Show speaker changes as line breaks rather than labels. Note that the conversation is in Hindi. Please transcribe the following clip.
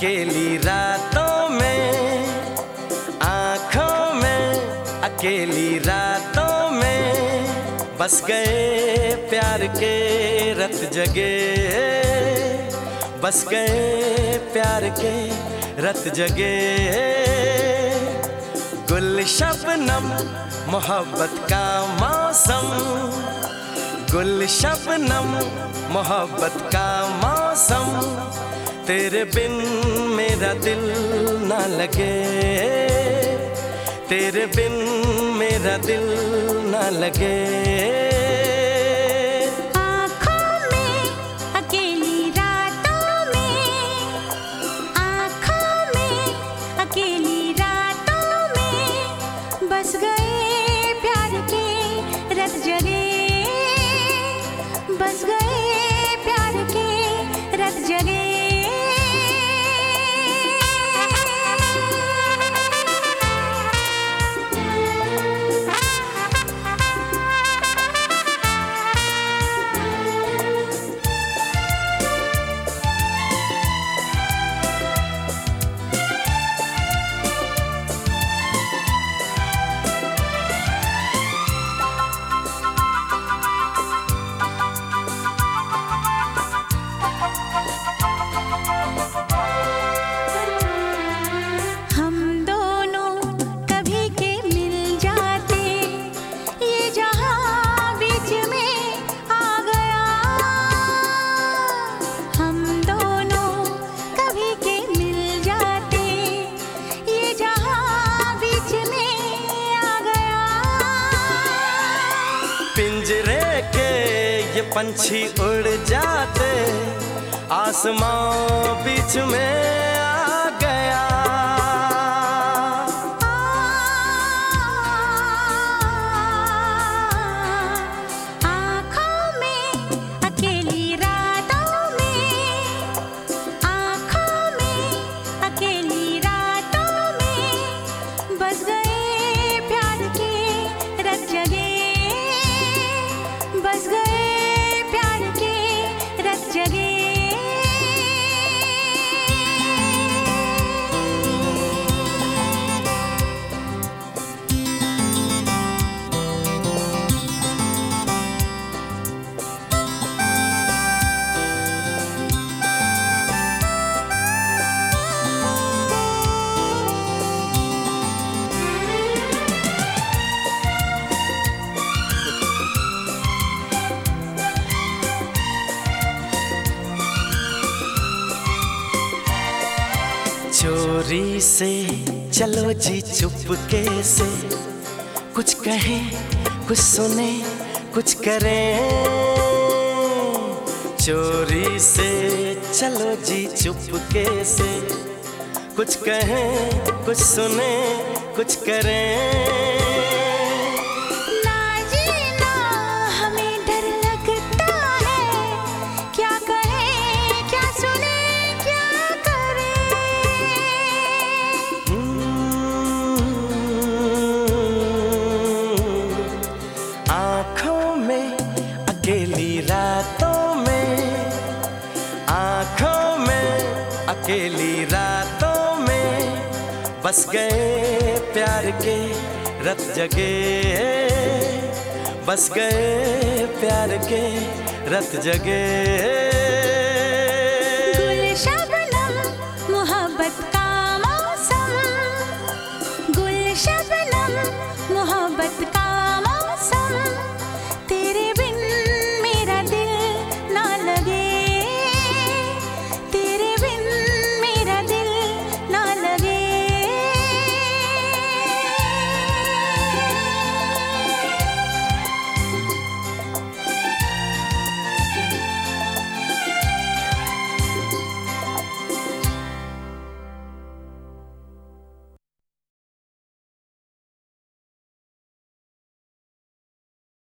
अकेली रातों में, आँखों में, अकेली रातों में, बस गए प्यार के रत जगे। बस गए प्यार के रत जगे। गुल शबनम मोहब्बत का मौसम। गुल शबनम मोहब्बत का मौसम। तेरे बिन मेरा दिल ना लगे। तेरे बिन मेरा दिल ना लगे। पिंजरे के ये पंछी उड़ जाते। आसमां बीच में चोरी से, चलो जी चुपके से कुछ कहें, कुछ सुने, कुछ करें। चोरी से, चलो जी चुपके से कुछ कहें, कुछ सुने, कुछ करें। नीली रातों में, आँखों में, अकेली रातों में, बस गए प्यार के रत जगे। बस गए प्यार के रत जगे।